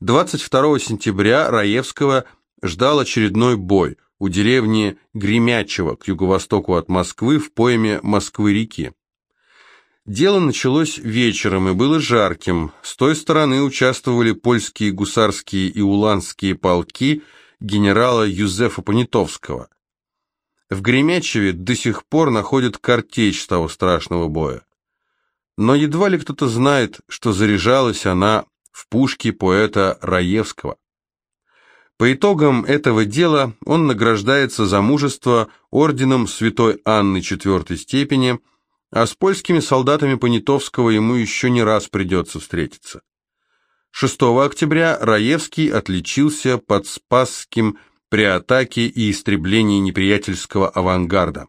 22 сентября Раевского ждал очередной бой у деревни Гремячево к юго-востоку от Москвы в пойме Москвы-реки. Дело началось вечером и было жарким. С той стороны участвовали польские гусарские и уланские полки генерала Юзефа Понятовского. В Гремячеве до сих пор находят картечь того страшного боя. Но едва ли кто-то знает, что заряжалась она в пушке поэта Раевского. По итогам этого дела он награждается за мужество орденом Святой Анны четвертой степени – а с польскими солдатами Понятовского ему еще не раз придется встретиться. 6 октября Раевский отличился под Спасским при атаке и истреблении неприятельского авангарда.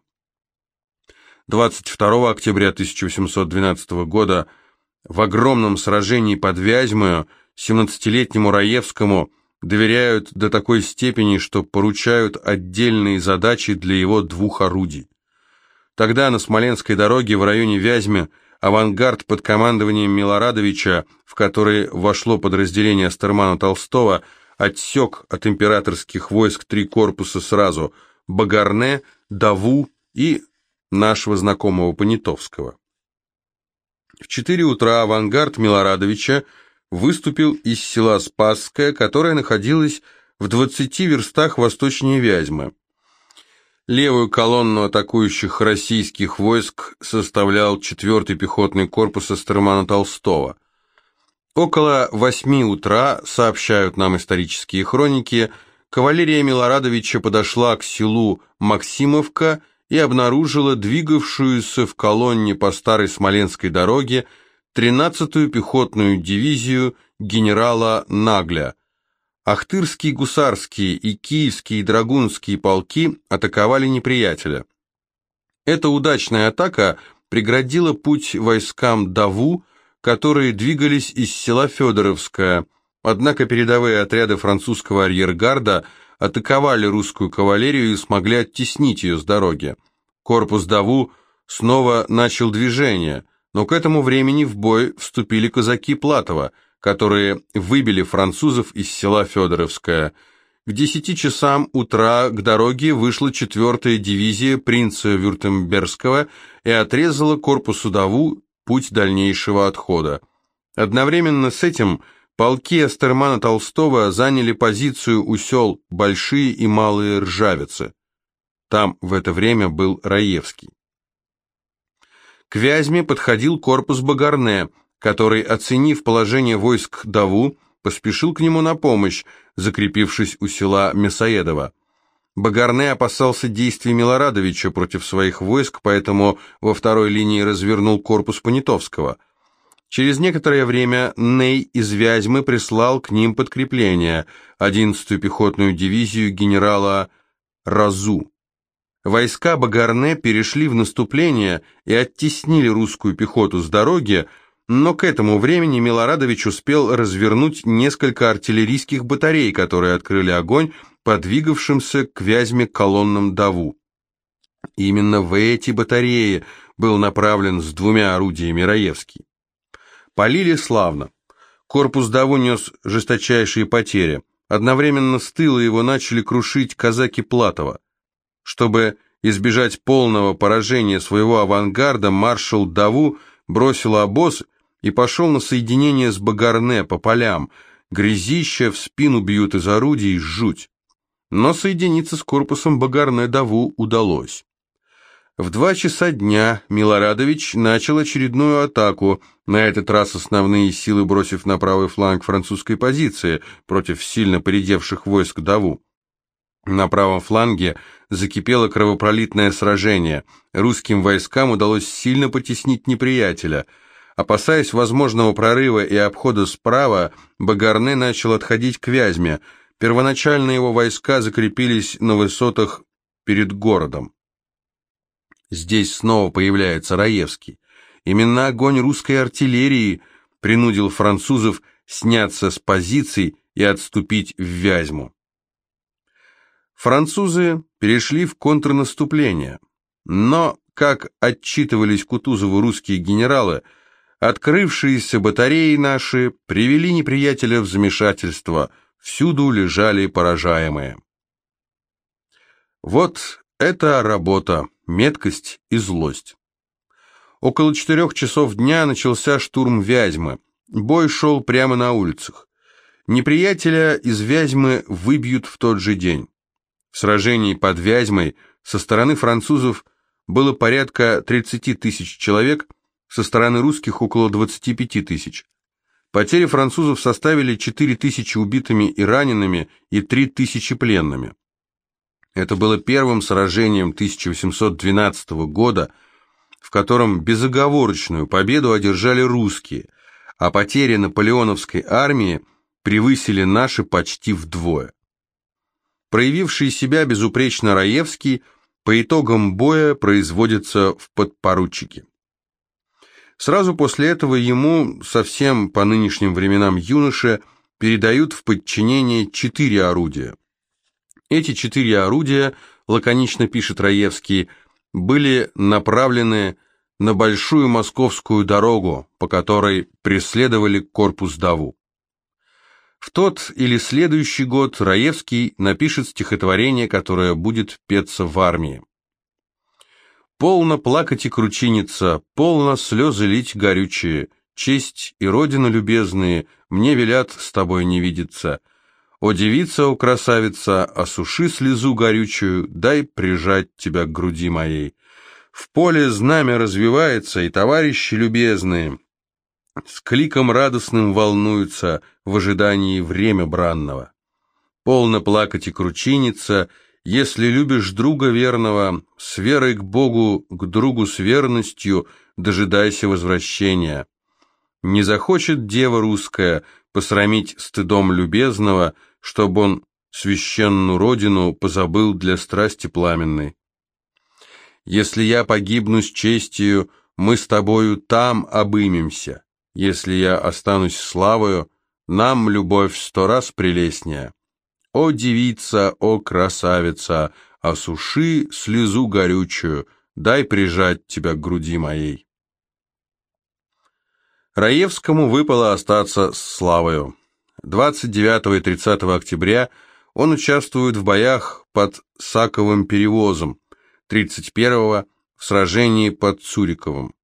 22 октября 1812 года в огромном сражении под Вязьмою 17-летнему Раевскому доверяют до такой степени, что поручают отдельные задачи для его двух орудий. Тогда на Смоленской дороге в районе Вязьмы авангард под командованием Милорадовича, в который вошло подразделение Стермана Толстого, отсек от императорских войск три корпуса сразу – Багарне, Даву и нашего знакомого Понятовского. В 4 утра авангард Милорадовича выступил из села Спасское, которое находилось в 20 верстах восточнее Вязьмы. Левую колонну атакующих российских войск составлял 4-й пехотный корпус Астермана Толстого. Около 8 утра, сообщают нам исторические хроники, кавалерия Милорадовича подошла к селу Максимовка и обнаружила двигавшуюся в колонне по старой Смоленской дороге 13-ю пехотную дивизию генерала Нагля – Ахтырские гусарские и киевские драгунские полки атаковали неприятеля. Эта удачная атака преградила путь войскам Даву, которые двигались из села Федоровское, однако передовые отряды французского арьергарда атаковали русскую кавалерию и смогли оттеснить ее с дороги. Корпус Даву снова начал движение, но к этому времени в бой вступили казаки Платова – которые выбили французов из села Федоровское. К 10 часам утра к дороге вышла 4-я дивизия принца Вюртембергского и отрезала корпусу Даву путь дальнейшего отхода. Одновременно с этим полки Астермана Толстого заняли позицию у сел Большие и Малые Ржавицы. Там в это время был Раевский. К Вязьме подходил корпус Багарне, который, оценив положение войск Даву, поспешил к нему на помощь, закрепившись у села Мясоедово. Багарне опасался действий Милорадовича против своих войск, поэтому во второй линии развернул корпус Понятовского. Через некоторое время Ней из Вязьмы прислал к ним подкрепление, 11-ю пехотную дивизию генерала Разу. Войска Багарне перешли в наступление и оттеснили русскую пехоту с дороги, но к этому времени Милорадович успел развернуть несколько артиллерийских батарей, которые открыли огонь по двигавшимся к Вязьме колоннам Даву. Именно в эти батареи был направлен с двумя орудиями Раевский. Полили славно. Корпус Даву нес жесточайшие потери. Одновременно с тыла его начали крушить казаки Платова. Чтобы избежать полного поражения своего авангарда, маршал Даву бросил обоз и пошел на соединение с Багарне по полям. Грязища в спину бьют из орудий, жуть. Но соединиться с корпусом Багарне Даву удалось. В два часа дня Милорадович начал очередную атаку, на этот раз основные силы бросив на правый фланг французской позиции против сильно поредевших войск Даву. На правом фланге закипело кровопролитное сражение. Русским войскам удалось сильно потеснить неприятеля – Опасаясь возможного прорыва и обхода справа, Багарне начал отходить к Вязьме. Первоначально его войска закрепились на высотах перед городом. Здесь снова появляется Раевский. Именно огонь русской артиллерии принудил французов сняться с позиций и отступить в Вязьму. Французы перешли в контрнаступление, но, как отчитывались Кутузову русские генералы, Открывшиеся батареи наши привели неприятеля в замешательство, всюду лежали поражаемые. Вот это работа, меткость и злость. Около четырех часов дня начался штурм Вязьмы. Бой шел прямо на улицах. Неприятеля из Вязьмы выбьют в тот же день. В сражении под Вязьмой со стороны французов было порядка 30 тысяч человек, со стороны русских около 25 тысяч. Потери французов составили 4 тысячи убитыми и ранеными и 3 тысячи пленными. Это было первым сражением 1812 года, в котором безоговорочную победу одержали русские, а потери наполеоновской армии превысили наши почти вдвое. Проявивший себя безупречно Раевский по итогам боя производится в подпоручике. Сразу после этого ему, совсем по нынешним временам юноше, передают в подчинение четыре орудия. Эти четыре орудия, лаконично пишет Раевский, были направлены на большую московскую дорогу, по которой преследовали корпус Даву. В тот или следующий год Раевский напишет стихотворение, которое будет петься в армии. Полно плакать и кручиниться, полно слезы лить горючие, честь и родина любезные, мне велят с тобой не видеться. О, девица, о, красавица, осуши слезу горючую, дай прижать тебя к груди моей. В поле знамя развивается, и товарищи любезные с кликом радостным волнуются в ожидании время бранного. Полно плакать и кручиниться — если любишь друга верного, с верой к Богу, к другу с верностью, дожидайся возвращения. Не захочет дева русская посрамить стыдом любезного, чтобы он священную родину позабыл для страсти пламенной. Если я погибну с честью, мы с тобою там обымемся. Если я останусь славою, нам любовь сто раз прелестнее. О, девица, о, красавица, осуши слезу горючую, дай прижать тебя к груди моей. Раевскому выпало остаться с славою. 29 и 30 октября он участвует в боях под Саковым перевозом, 31 в сражении под Цуриковым.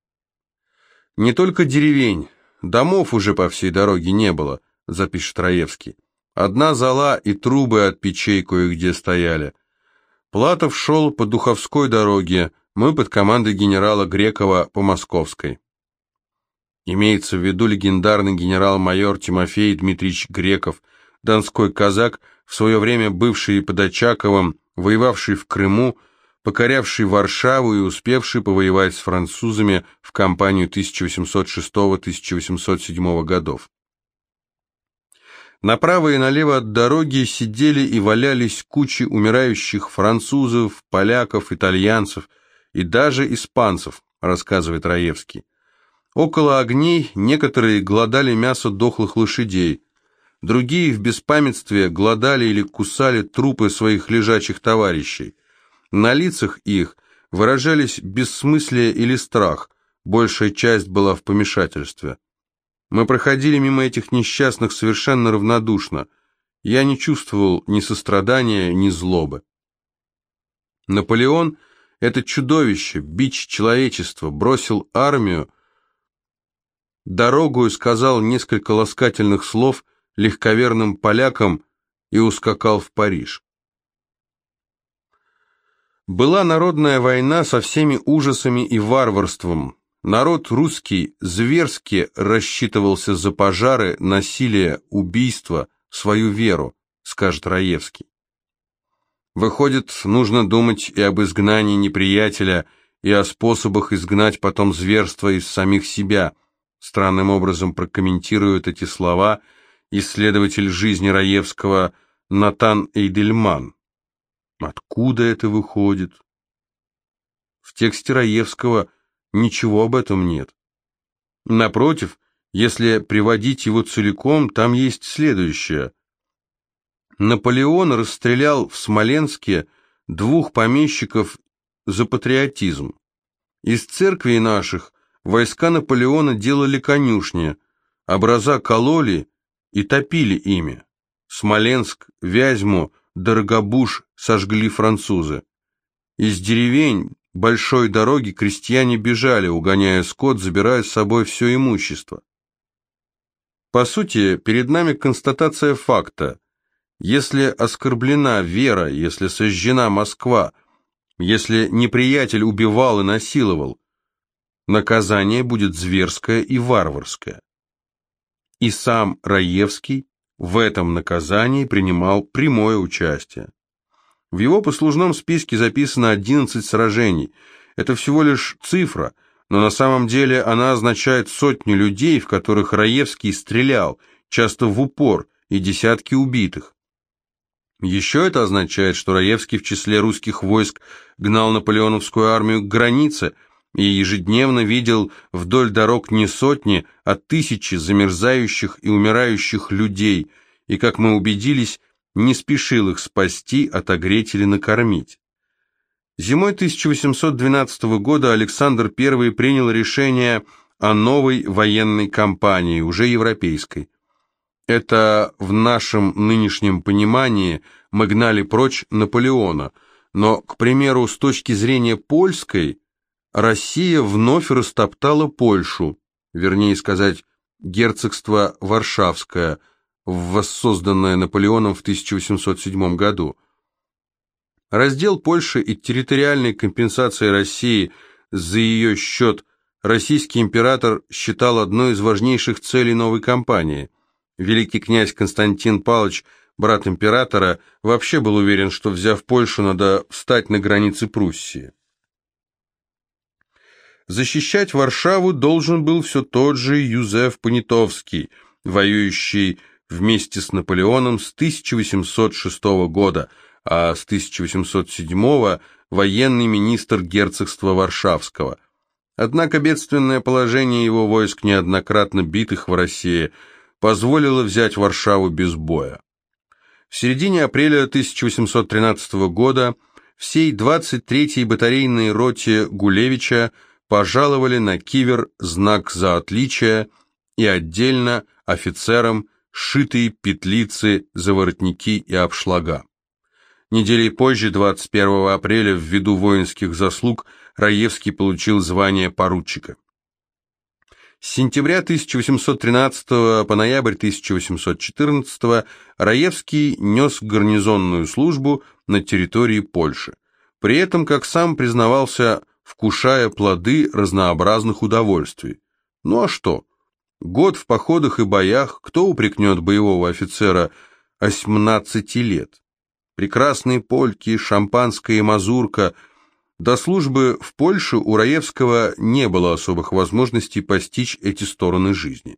Не только деревень, домов уже по всей дороге не было, запишет Раевский. Одна зола и трубы от печей кое-где стояли. Платов шел по Духовской дороге, мы под командой генерала Грекова по Московской. Имеется в виду легендарный генерал-майор Тимофей Дмитриевич Греков, донской казак, в свое время бывший под Очаковым, воевавший в Крыму, покорявший Варшаву и успевший повоевать с французами в кампанию 1806-1807 годов. Направо и налево от дороги сидели и валялись кучи умирающих французов, поляков, итальянцев и даже испанцев, рассказывает Раевский. Около огней некоторые глодали мясо дохлых лошадей, другие в беспамятстве глодали или кусали трупы своих лежачих товарищей. На лицах их выражались бессмыслие или страх, большая часть была в помешательстве. Мы проходили мимо этих несчастных совершенно равнодушно. Я не чувствовал ни сострадания, ни злобы. Наполеон, это чудовище, бич человечества, бросил армию, дорогу и сказал несколько ласкательных слов легковерным полякам и ускакал в Париж. Была народная война со всеми ужасами и варварством, Народ русский зверски рассчитывался за пожары, насилие, убийство, свою веру, скажет Раевский. Выходит, нужно думать и об изгнании неприятеля, и о способах изгнать потом зверство из самих себя. Странным образом прокомментирует эти слова исследователь жизни Раевского Натан Эйдельман. Откуда это выходит? В тексте Раевского ничего об этом нет. Напротив, если приводить его целиком, там есть следующее. Наполеон расстрелял в Смоленске двух помещиков за патриотизм. Из церквей наших войска Наполеона делали конюшни, образа кололи и топили ими. Смоленск, Вязьму, Дорогобуш сожгли французы. Из деревень большой дороги крестьяне бежали, угоняя скот, забирая с собой все имущество. По сути, перед нами констатация факта. Если оскорблена вера, если сожжена Москва, если неприятель убивал и насиловал, наказание будет зверское и варварское. И сам Раевский в этом наказании принимал прямое участие. В его послужном списке записано 11 сражений. Это всего лишь цифра, но на самом деле она означает сотни людей, в которых Раевский стрелял, часто в упор, и десятки убитых. Еще это означает, что Раевский в числе русских войск гнал наполеоновскую армию к границе и ежедневно видел вдоль дорог не сотни, а тысячи замерзающих и умирающих людей, и, как мы убедились, не спешил их спасти, отогреть или накормить. Зимой 1812 года Александр I принял решение о новой военной кампании, уже европейской. Это в нашем нынешнем понимании мы гнали прочь Наполеона, но, к примеру, с точки зрения польской, Россия вновь растоптала Польшу, вернее сказать, герцогство Варшавское – воссозданная Наполеоном в 1807 году. Раздел Польши и территориальной компенсации России за ее счет российский император считал одной из важнейших целей новой кампании. Великий князь Константин Павлович, брат императора, вообще был уверен, что, взяв Польшу, надо встать на границе Пруссии. Защищать Варшаву должен был все тот же Юзеф Понятовский, воюющий вместе с Наполеоном с 1806 года, а с 1807 военный министр герцогства Варшавского. Однако бедственное положение его войск, неоднократно битых в России, позволило взять Варшаву без боя. В середине апреля 1813 года всей 23-й батарейной роте Гулевича пожаловали на кивер знак за отличие и отдельно офицерам сшитые петлицы, заворотники и обшлага. Неделей позже, 21 апреля, ввиду воинских заслуг, Раевский получил звание поручика. С сентября 1813 по ноябрь 1814 Раевский нес гарнизонную службу на территории Польши, при этом, как сам признавался, вкушая плоды разнообразных удовольствий. Ну а что? Год в походах и боях, кто упрекнет боевого офицера 18 лет? Прекрасные польки, шампанское и мазурка. До службы в Польше у Раевского не было особых возможностей постичь эти стороны жизни.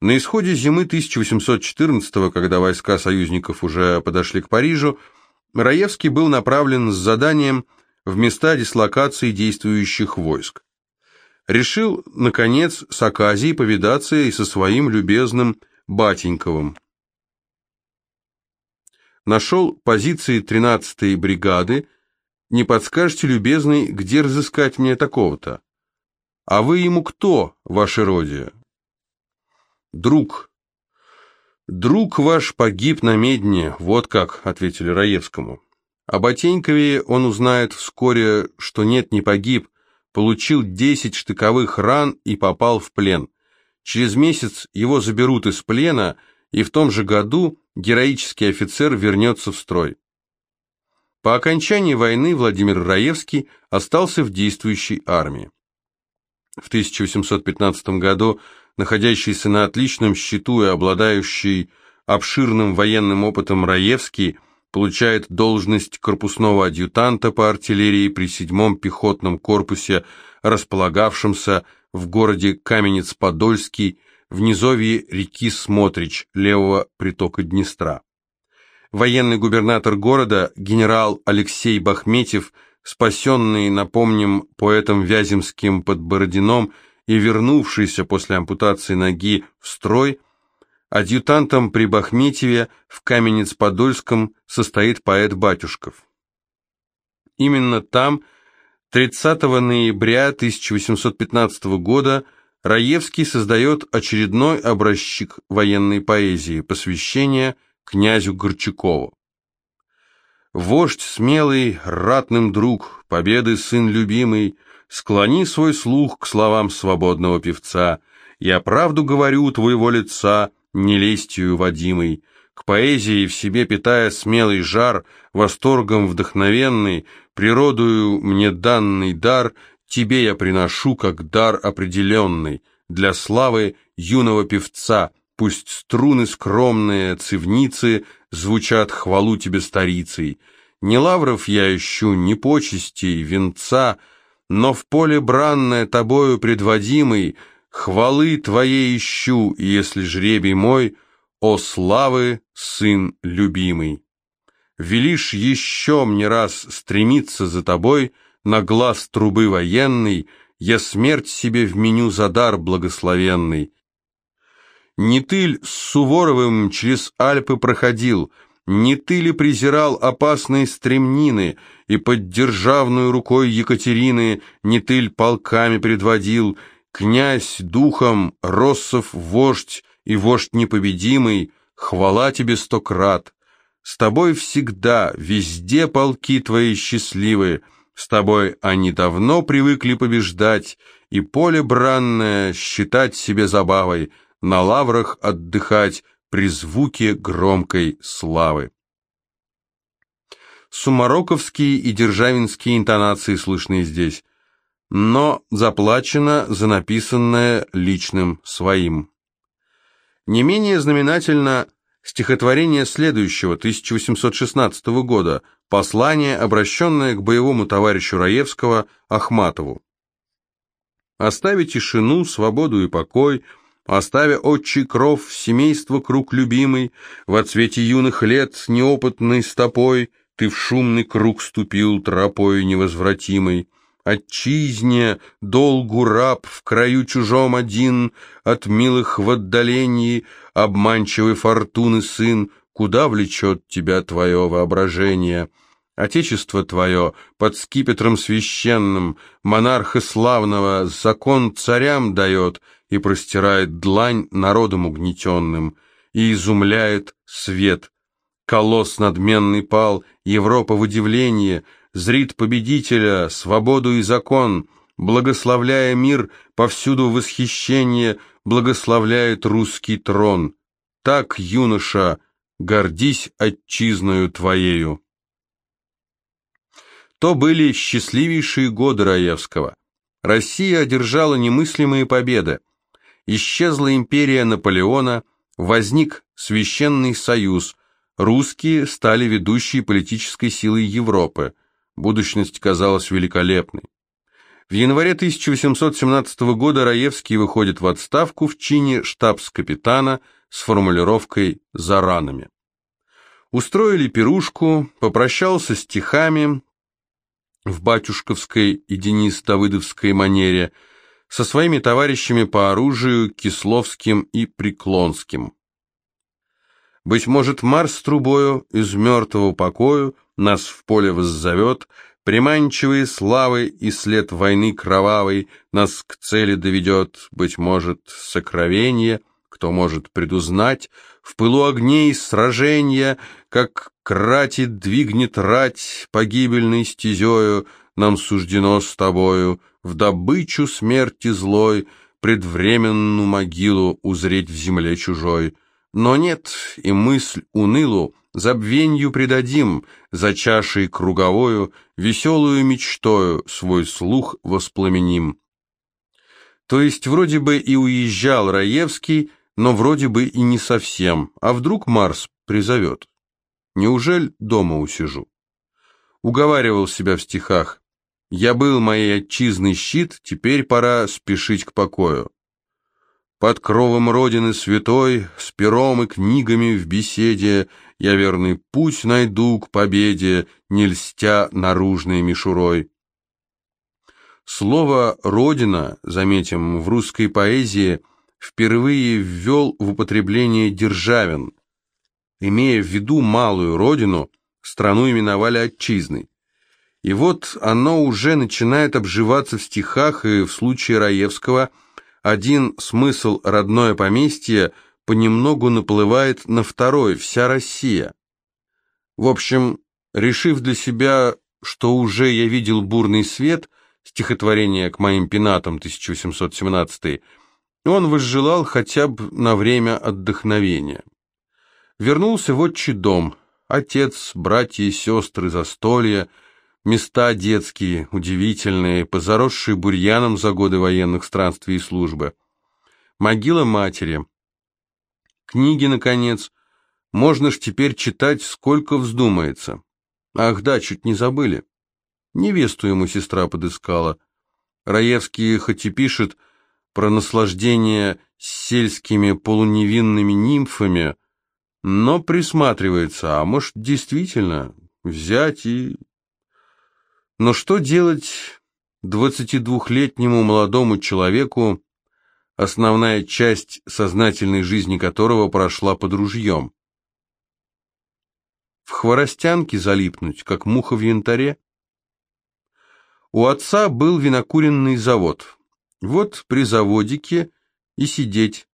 На исходе зимы 1814 когда войска союзников уже подошли к Парижу, Раевский был направлен с заданием в места дислокации действующих войск решил, наконец, с Аказией повидаться и со своим любезным Батеньковым. Нашел позиции 13-й бригады. Не подскажете, любезный, где разыскать мне такого-то? А вы ему кто, ваше родие? Друг. Друг ваш погиб на медне, вот как, ответили Раевскому. О Батенькове он узнает вскоре, что нет, не погиб, получил 10 штыковых ран и попал в плен. Через месяц его заберут из плена, и в том же году героический офицер вернется в строй. По окончании войны Владимир Раевский остался в действующей армии. В 1815 году находящийся на отличном счету и обладающий обширным военным опытом Раевский получает должность корпусного адъютанта по артиллерии при 7-м пехотном корпусе, располагавшемся в городе Каменец-Подольский, в низовье реки Смотрич, левого притока Днестра. Военный губернатор города, генерал Алексей Бахметьев, спасенный, напомним, поэтом Вяземским под Бородином и вернувшийся после ампутации ноги в строй, Адъютантом при Бахметьеве в Каменец-Подольском состоит поэт Батюшков. Именно там 30 ноября 1815 года Раевский создает очередной образчик военной поэзии, посвящение князю Горчакову. Вождь смелый, ратным друг, победы сын любимый, склони свой слух к словам свободного певца. Я правду говорю твоего лица, не лестью водимый, к поэзии в себе питая смелый жар, восторгом вдохновенный, природою мне данный дар, тебе я приношу как дар определенный, для славы юного певца, пусть струны скромные, цивницы, звучат хвалу тебе старицей. Не лавров я ищу, ни почестей, венца, но в поле бранное тобою предводимый, хвалы твоей ищу, если жребий мой, о славы, сын любимый. Велишь еще мне раз стремиться за тобой, на глаз трубы военной, я смерть себе вменю за дар благословенный, не ты ль с Суворовым через Альпы проходил, не ты ли презирал опасные стремнины, и под державную рукой Екатерины не ты ль полками предводил, князь духом, Россов вождь и вождь непобедимый, хвала тебе сто крат. С тобой всегда, везде полки твои счастливые, с тобой они давно привыкли побеждать, и поле бранное считать себе забавой — на лаврах отдыхать при звуке громкой славы. Сумароковские и державинские интонации слышны здесь, но заплачено за написанное личным своим. Не менее знаменательно стихотворение следующего, 1816 года, послание, обращенное к боевому товарищу Раевского Ахматову. «Оставить тишину, свободу и покой», Оставя отчий кров, семейство круг любимый, В отсвете юных лет, неопытной стопой, Ты в шумный круг ступил тропой невозвратимой. Отчизне, долгу раб, в краю чужом один, От милых в отдалении, обманчивой фортуны сын, Куда влечет тебя твое воображение? Отечество твое под скипетром священным, Монарха славного закон царям дает — и простирает длань народом угнетенным, и изумляет свет. Колосс надменный пал, Европа в удивлении, зрит победителя, свободу и закон, благословляя мир, повсюду восхищение, благословляет русский трон. Так, юноша, гордись отчизною твоею. То были счастливейшие годы Раевского. Россия одержала немыслимые победы исчезла империя Наполеона, возник Священный Союз, русские стали ведущей политической силой Европы, будущность казалась великолепной. В январе 1817 года Раевский выходит в отставку в чине штабс-капитана с формулировкой «за ранами». Устроили пирушку, попрощался стихами в батюшковской и Денис Давыдовской манере – со своими товарищами по оружию Кисловским и Преклонским. Быть может, Марс трубою из мертвого покою нас в поле воззовет, приманчивые славы и след войны кровавой нас к цели доведет, быть может, сокровение, кто может предузнать, в пылу огней сражения, как кратит двигнет рать погибельной стезею, нам суждено с тобою в добычу смерти злой, предвременную могилу узреть в земле чужой. Но нет, и мысль унылу забвенью предадим, за чашей круговою, веселую мечтою свой слух воспламеним. То есть вроде бы и уезжал Раевский, но вроде бы и не совсем, а вдруг Марс призовет? Неужели дома усижу? Уговаривал себя в стихах, я был моей отчизный щит, теперь пора спешить к покою. Под кровом Родины святой, с пером и книгами в беседе, я верный путь найду к победе, не льстя наружной мишурой. Слово «родина», заметим, в русской поэзии впервые ввел в употребление Державин. Имея в виду малую родину, страну именовали отчизной. И вот оно уже начинает обживаться в стихах, и в случае Раевского один смысл «родное поместье» понемногу наплывает на второй «вся Россия». В общем, решив для себя, что уже я видел бурный свет, стихотворение к моим пенатам 1817 он возжелал хотя бы на время отдохновения. Вернулся в отчий дом, отец, братья и сестры, застолья — Места детские, удивительные, позаросшие бурьяном за годы военных странствий и службы. Могила матери. Книги, наконец. Можно ж теперь читать, сколько вздумается. Ах да, чуть не забыли. Невесту ему сестра подыскала. Раевский хоть и пишет про наслаждение сельскими полуневинными нимфами, но присматривается, а может, действительно взять и но что делать 22-летнему молодому человеку, основная часть сознательной жизни которого прошла под ружьем? В хворостянке залипнуть, как муха в янтаре? У отца был винокуренный завод. Вот при заводике и сидеть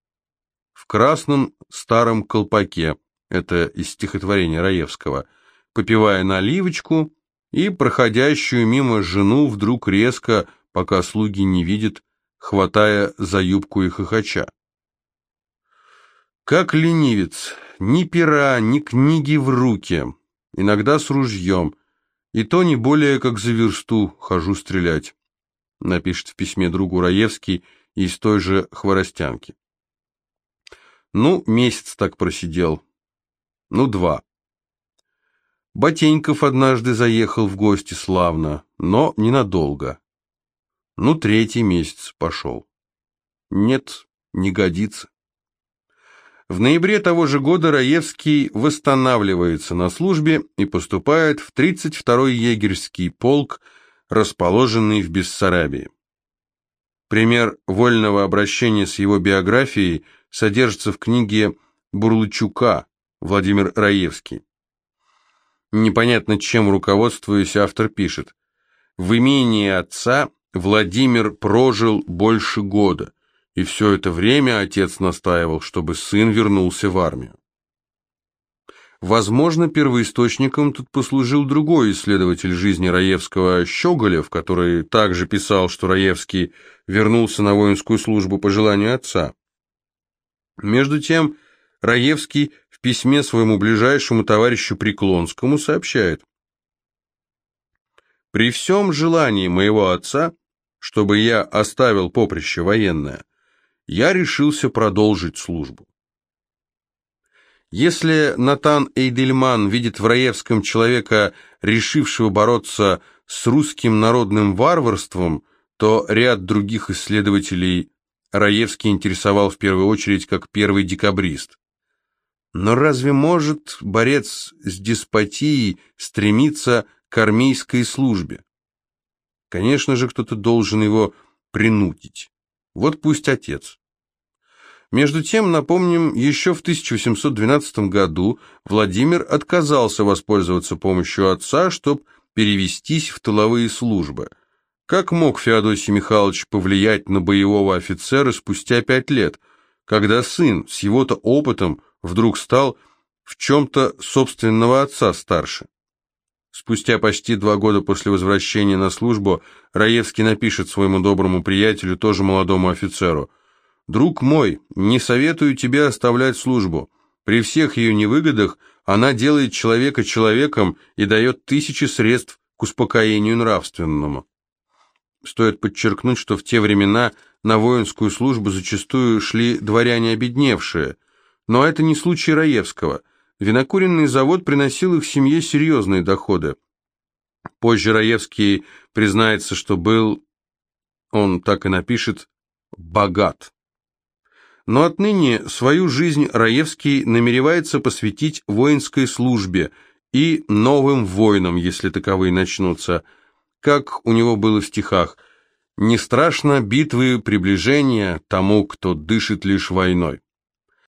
в красном старом колпаке, это из стихотворения Раевского, попивая наливочку, и проходящую мимо жену вдруг резко, пока слуги не видят, хватая за юбку и хохоча. Как ленивец, ни пера, ни книги в руки, иногда с ружьем, и то не более как за версту хожу стрелять, напишет в письме другу Раевский из той же Хворостянки. Ну, месяц так просидел, ну, два. Ботеньков однажды заехал в гости славно, но ненадолго. Ну, третий месяц пошел. Нет, не годится. В ноябре того же года Раевский восстанавливается на службе и поступает в 32-й егерский полк, расположенный в Бессарабии. Пример вольного обращения с его биографией содержится в книге Бурлычука Владимир Раевский. Непонятно чем руководствуясь, автор пишет. В имении отца Владимир прожил больше года, и все это время отец настаивал, чтобы сын вернулся в армию. Возможно, первоисточником тут послужил другой исследователь жизни Раевского Щеголев, который также писал, что Раевский вернулся на воинскую службу по желанию отца. Между тем, Раевский в письме своему ближайшему товарищу Преклонскому сообщает. «При всем желании моего отца, чтобы я оставил поприще военное, я решился продолжить службу. Если Натан Эйдельман видит в Раевском человека, решившего бороться с русским народным варварством, то ряд других исследователей Раевский интересовал в первую очередь как первый декабрист. Но разве может борец с деспотией стремиться к армейской службе? Конечно же, кто-то должен его принудить. Вот пусть отец. Между тем, напомним, еще в 1812 году Владимир отказался воспользоваться помощью отца, чтобы перевестись в тыловые службы. Как мог Феодосий Михайлович повлиять на боевого офицера спустя пять лет, когда сын с его-то опытом вдруг стал в чем-то собственного отца старше. Спустя почти два года после возвращения на службу Раевский напишет своему доброму приятелю, тоже молодому офицеру, «Друг мой, не советую тебе оставлять службу. При всех ее невыгодах она делает человека человеком и дает тысячи средств к успокоению нравственному». Стоит подчеркнуть, что в те времена на воинскую службу зачастую шли дворяне обедневшие – но это не случай Раевского. Винокуренный завод приносил их семье серьезные доходы. Позже Раевский признается, что был, он так и напишет, богат. Но отныне свою жизнь Раевский намеревается посвятить воинской службе и новым войнам, если таковые начнутся, как у него было в стихах «Не страшно битвы приближения тому, кто дышит лишь войной».